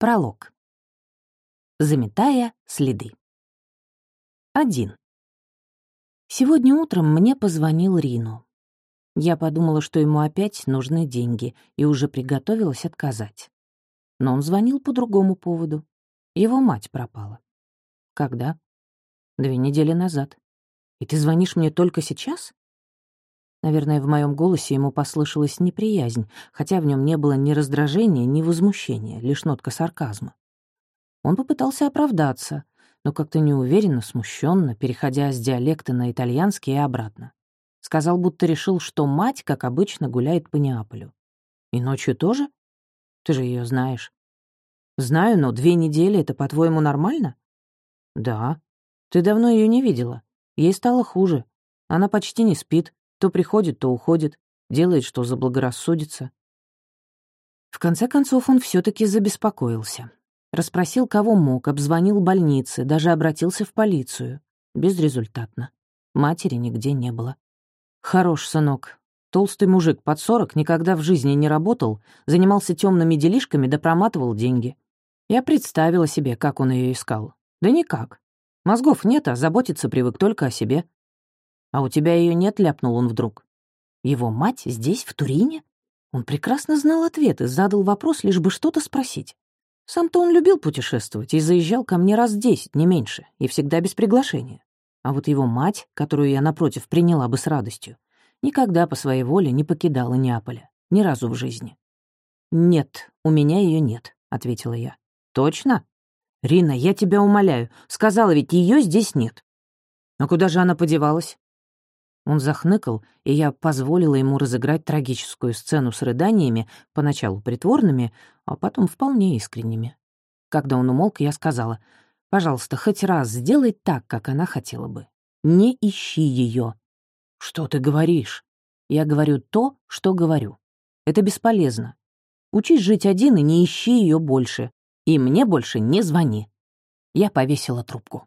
Пролог. Заметая следы. Один. Сегодня утром мне позвонил Рину. Я подумала, что ему опять нужны деньги, и уже приготовилась отказать. Но он звонил по другому поводу. Его мать пропала. Когда? Две недели назад. И ты звонишь мне только сейчас? Наверное, в моем голосе ему послышалась неприязнь, хотя в нем не было ни раздражения, ни возмущения, лишь нотка сарказма. Он попытался оправдаться, но как-то неуверенно, смущенно, переходя с диалекта на итальянский и обратно. Сказал, будто решил, что мать, как обычно, гуляет по Неаполю. И ночью тоже? Ты же ее знаешь. Знаю, но две недели — это, по-твоему, нормально? Да. Ты давно ее не видела. Ей стало хуже. Она почти не спит, то приходит, то уходит, делает, что заблагорассудится. В конце концов он все таки забеспокоился. Расспросил, кого мог, обзвонил больницы, даже обратился в полицию. Безрезультатно. Матери нигде не было. Хорош, сынок. Толстый мужик под сорок никогда в жизни не работал, занимался темными делишками да проматывал деньги. Я представила себе, как он ее искал. Да никак. Мозгов нет, а заботиться привык только о себе. «А у тебя ее нет?» — ляпнул он вдруг. Его мать здесь, в Турине? Он прекрасно знал ответ и задал вопрос, лишь бы что-то спросить. Сам-то он любил путешествовать и заезжал ко мне раз десять, не меньше, и всегда без приглашения. А вот его мать, которую я, напротив, приняла бы с радостью, никогда по своей воле не покидала Неаполя. Ни разу в жизни. «Нет, у меня ее нет», — ответила я. «Точно?» «Рина, я тебя умоляю. Сказала ведь, ее здесь нет». «А куда же она подевалась?» Он захныкал, и я позволила ему разыграть трагическую сцену с рыданиями, поначалу притворными, а потом вполне искренними. Когда он умолк, я сказала, «Пожалуйста, хоть раз сделай так, как она хотела бы. Не ищи ее. «Что ты говоришь?» «Я говорю то, что говорю. Это бесполезно. Учись жить один и не ищи ее больше. И мне больше не звони». Я повесила трубку.